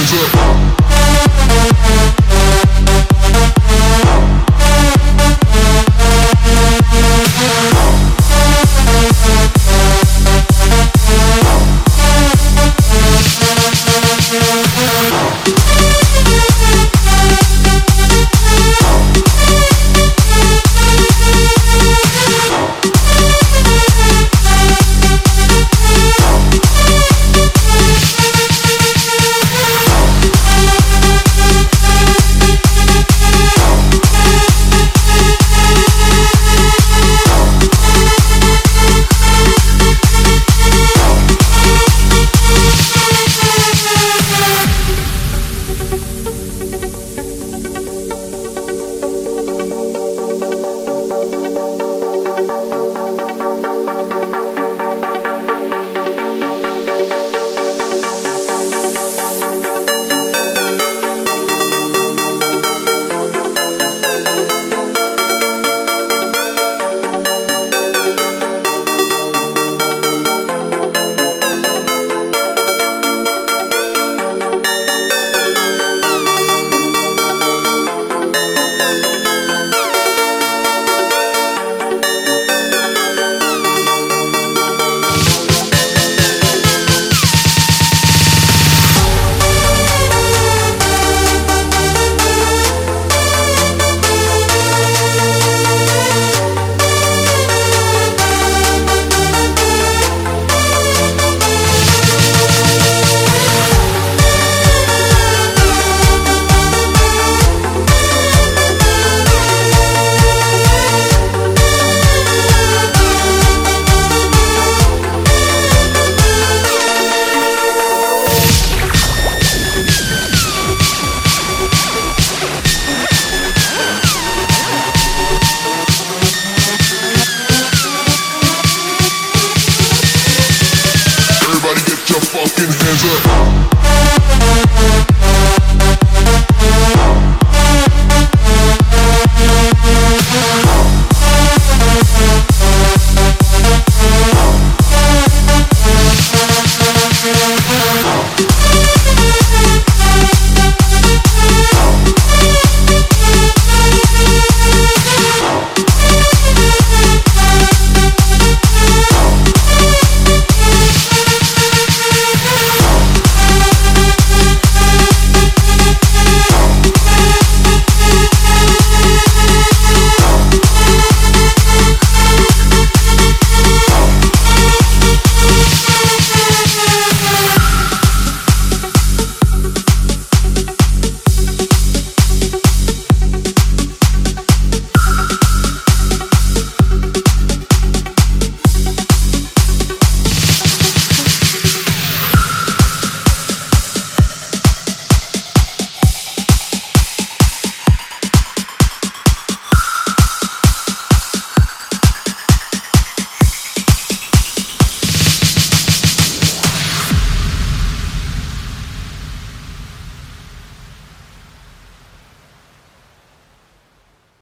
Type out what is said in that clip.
hands up.